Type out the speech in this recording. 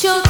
Yo